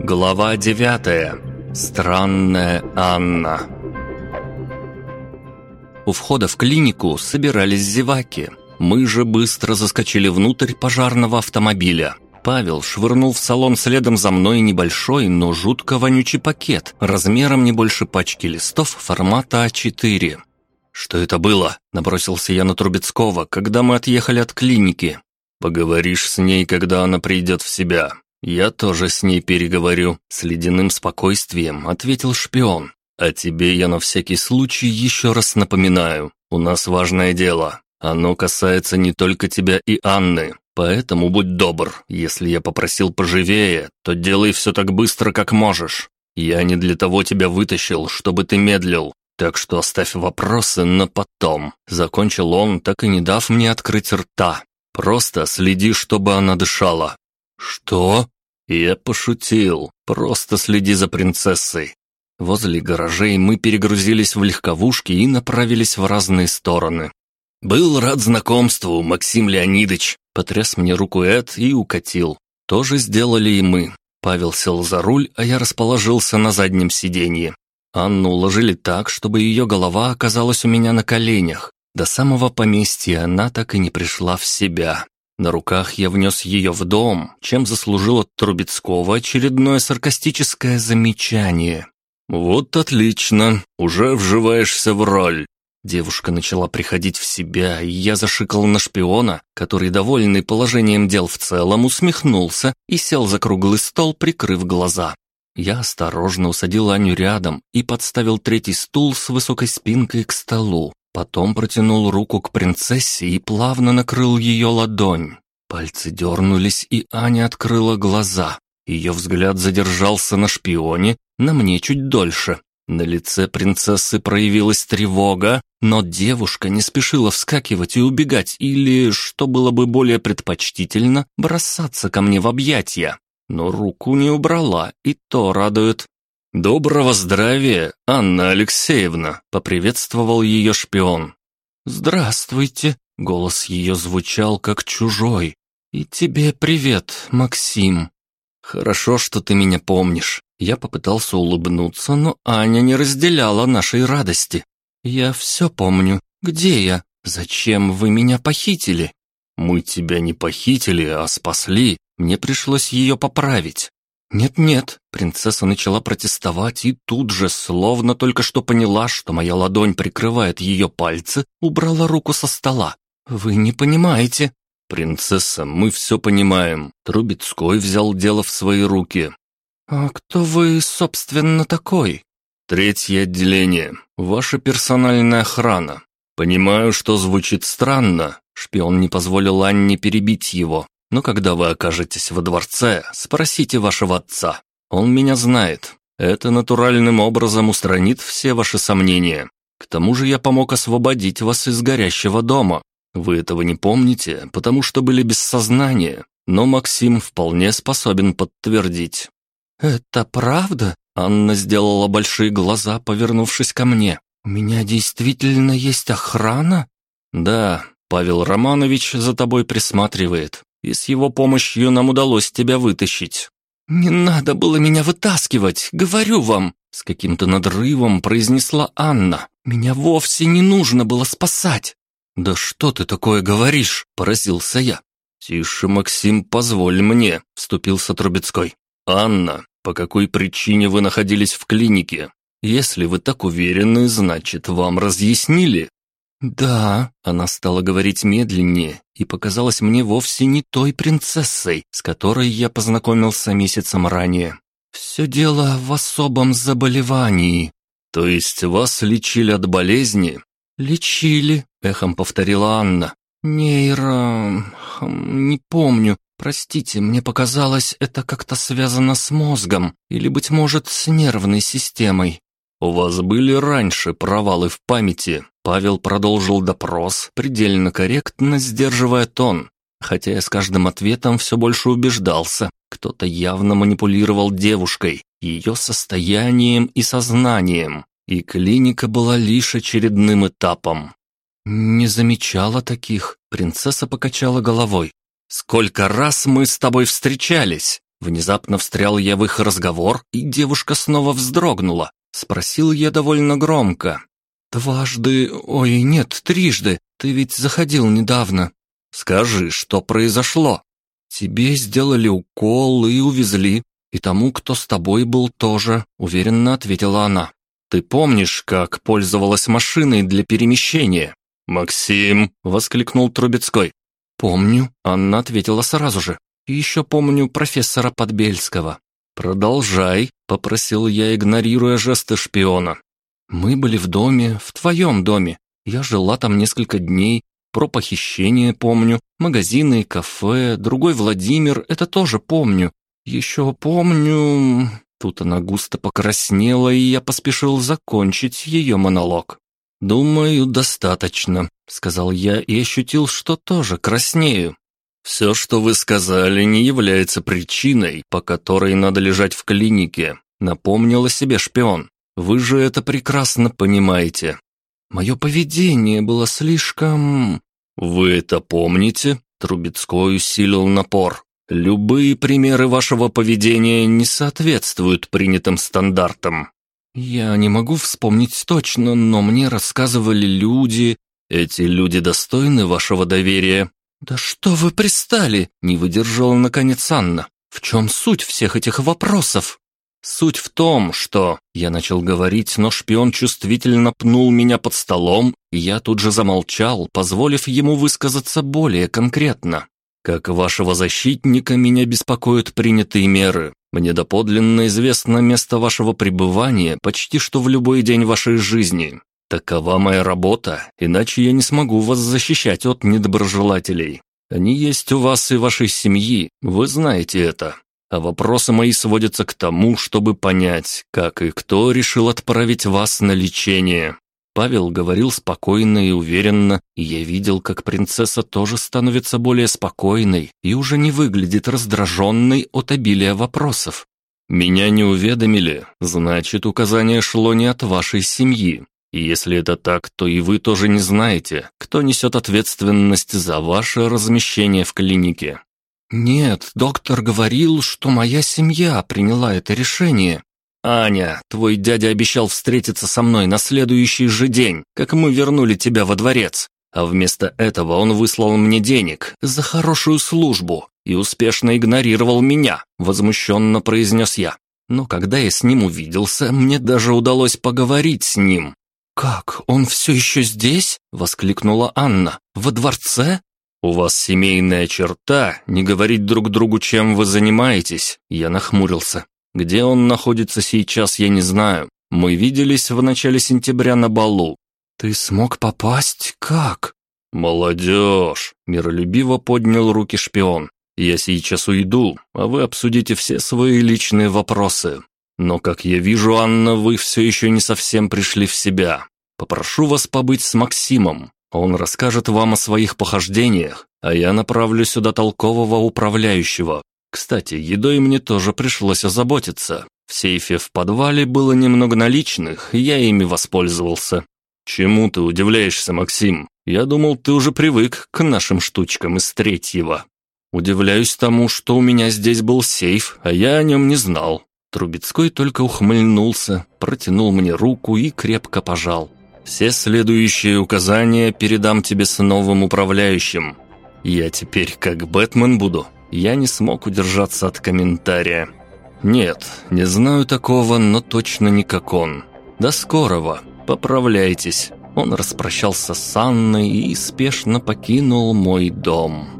Глава девятая. Странная Анна. У входа в клинику собирались зеваки. Мы же быстро заскочили внутрь пожарного автомобиля. Павел швырнул в салон следом за мной небольшой, но жутко вонючий пакет, размером не больше пачки листов формата А4. «Что это было?» – набросился я на Трубецкого, когда мы отъехали от клиники. «Поговоришь с ней, когда она придет в себя. Я тоже с ней переговорю», – с ледяным спокойствием ответил шпион. «А тебе я на всякий случай еще раз напоминаю. У нас важное дело. Оно касается не только тебя и Анны. Поэтому будь добр, если я попросил поживее, то делай все так быстро, как можешь. Я не для того тебя вытащил, чтобы ты медлил, так что оставь вопросы на потом». Закончил он, так и не дав мне открыть рта. «Просто следи, чтобы она дышала». «Что?» Я пошутил. Просто следи за принцессой. Возле гаражей мы перегрузились в легковушки и направились в разные стороны. «Был рад знакомству, Максим Леонидович», Потряс мне руку Эд и укатил. То же сделали и мы. Павел сел за руль, а я расположился на заднем сиденье. Анну уложили так, чтобы ее голова оказалась у меня на коленях. До самого поместья она так и не пришла в себя. На руках я внес ее в дом, чем заслужил от Трубецкого очередное саркастическое замечание. «Вот отлично, уже вживаешься в роль. Девушка начала приходить в себя, и я зашикал на шпиона, который, довольный положением дел в целом, усмехнулся и сел за круглый стол, прикрыв глаза. Я осторожно усадил Аню рядом и подставил третий стул с высокой спинкой к столу. Потом протянул руку к принцессе и плавно накрыл ее ладонь. Пальцы дернулись, и Аня открыла глаза. Ее взгляд задержался на шпионе, на мне чуть дольше. На лице принцессы проявилась тревога, но девушка не спешила вскакивать и убегать или, что было бы более предпочтительно, бросаться ко мне в объятия. Но руку не убрала, и то радует. «Доброго здравия, Анна Алексеевна!» — поприветствовал ее шпион. «Здравствуйте!» — голос ее звучал как чужой. «И тебе привет, Максим!» «Хорошо, что ты меня помнишь. Я попытался улыбнуться, но Аня не разделяла нашей радости. «Я все помню. Где я? Зачем вы меня похитили?» «Мы тебя не похитили, а спасли. Мне пришлось ее поправить». «Нет-нет», принцесса начала протестовать и тут же, словно только что поняла, что моя ладонь прикрывает ее пальцы, убрала руку со стола. «Вы не понимаете». «Принцесса, мы все понимаем». Трубецкой взял дело в свои руки. «А кто вы, собственно, такой?» «Третье отделение. Ваша персональная охрана. Понимаю, что звучит странно». Шпион не позволил Анне перебить его. «Но когда вы окажетесь во дворце, спросите вашего отца. Он меня знает. Это натуральным образом устранит все ваши сомнения. К тому же я помог освободить вас из горящего дома. Вы этого не помните, потому что были без сознания, но Максим вполне способен подтвердить. «Это правда?» Анна сделала большие глаза, повернувшись ко мне. «У меня действительно есть охрана?» «Да, Павел Романович за тобой присматривает, и с его помощью нам удалось тебя вытащить». «Не надо было меня вытаскивать, говорю вам!» С каким-то надрывом произнесла Анна. «Меня вовсе не нужно было спасать!» «Да что ты такое говоришь?» – поразился я. «Тише, Максим, позволь мне», – вступился Трубецкой. «Анна, по какой причине вы находились в клинике? Если вы так уверены, значит, вам разъяснили?» «Да», — она стала говорить медленнее и показалась мне вовсе не той принцессой, с которой я познакомился месяцем ранее. «Все дело в особом заболевании». «То есть вас лечили от болезни?» «Лечили», — эхом повторила Анна. «Нейро... Хм, не помню. Простите, мне показалось, это как-то связано с мозгом или, быть может, с нервной системой. У вас были раньше провалы в памяти. Павел продолжил допрос, предельно корректно сдерживая тон. Хотя я с каждым ответом все больше убеждался, кто-то явно манипулировал девушкой, ее состоянием и сознанием, и клиника была лишь очередным этапом. «Не замечала таких», — принцесса покачала головой. Сколько раз мы с тобой встречались?» Внезапно встрял я в их разговор, и девушка снова вздрогнула. Спросил я довольно громко. «Дважды... Ой, нет, трижды. Ты ведь заходил недавно». «Скажи, что произошло?» «Тебе сделали укол и увезли. И тому, кто с тобой был, тоже», — уверенно ответила она. «Ты помнишь, как пользовалась машиной для перемещения?» «Максим!» — воскликнул Трубецкой. «Помню», — Анна ответила сразу же. «И еще помню профессора Подбельского». «Продолжай», — попросил я, игнорируя жесты шпиона. «Мы были в доме, в твоем доме. Я жила там несколько дней. Про похищение помню. Магазины, кафе, другой Владимир, это тоже помню. Еще помню...» Тут она густо покраснела, и я поспешил закончить ее монолог. «Думаю, достаточно», — сказал я и ощутил, что тоже краснею. «Все, что вы сказали, не является причиной, по которой надо лежать в клинике», — напомнил о себе шпион. «Вы же это прекрасно понимаете». «Мое поведение было слишком...» «Вы это помните?» — Трубецкой усилил напор. «Любые примеры вашего поведения не соответствуют принятым стандартам. «Я не могу вспомнить точно, но мне рассказывали люди. Эти люди достойны вашего доверия». «Да что вы пристали?» — не выдержала наконец Анна. «В чем суть всех этих вопросов?» «Суть в том, что...» Я начал говорить, но шпион чувствительно пнул меня под столом, и я тут же замолчал, позволив ему высказаться более конкретно. «Как вашего защитника меня беспокоят принятые меры. Мне доподлинно известно место вашего пребывания почти что в любой день вашей жизни. Такова моя работа, иначе я не смогу вас защищать от недоброжелателей. Они есть у вас и вашей семьи, вы знаете это. А вопросы мои сводятся к тому, чтобы понять, как и кто решил отправить вас на лечение. Павел говорил спокойно и уверенно, и я видел, как принцесса тоже становится более спокойной и уже не выглядит раздраженной от обилия вопросов. «Меня не уведомили, значит, указание шло не от вашей семьи. И если это так, то и вы тоже не знаете, кто несет ответственность за ваше размещение в клинике». «Нет, доктор говорил, что моя семья приняла это решение», «Аня, твой дядя обещал встретиться со мной на следующий же день, как мы вернули тебя во дворец. А вместо этого он выслал мне денег за хорошую службу и успешно игнорировал меня», — возмущенно произнес я. Но когда я с ним увиделся, мне даже удалось поговорить с ним. «Как, он все еще здесь?» — воскликнула Анна. «Во дворце?» «У вас семейная черта не говорить друг другу, чем вы занимаетесь», — я нахмурился. Где он находится сейчас, я не знаю. Мы виделись в начале сентября на балу. Ты смог попасть? Как? Молодежь! Миролюбиво поднял руки шпион. Я сейчас уйду, а вы обсудите все свои личные вопросы. Но, как я вижу, Анна, вы все еще не совсем пришли в себя. Попрошу вас побыть с Максимом. Он расскажет вам о своих похождениях, а я направлю сюда толкового управляющего, кстати, едой мне тоже пришлось озаботиться. В сейфе в подвале было немного наличных, и я ими воспользовался. Чему ты удивляешься, Максим? Я думал, ты уже привык к нашим штучкам из третьего. Удивляюсь тому, что у меня здесь был сейф, а я о нем не знал. Трубецкой только ухмыльнулся, протянул мне руку и крепко пожал. Все следующие указания передам тебе с новым управляющим. Я теперь как Бэтмен буду я не смог удержаться от комментария. «Нет, не знаю такого, но точно не как он. До скорого, поправляйтесь». Он распрощался с Анной и спешно покинул мой дом.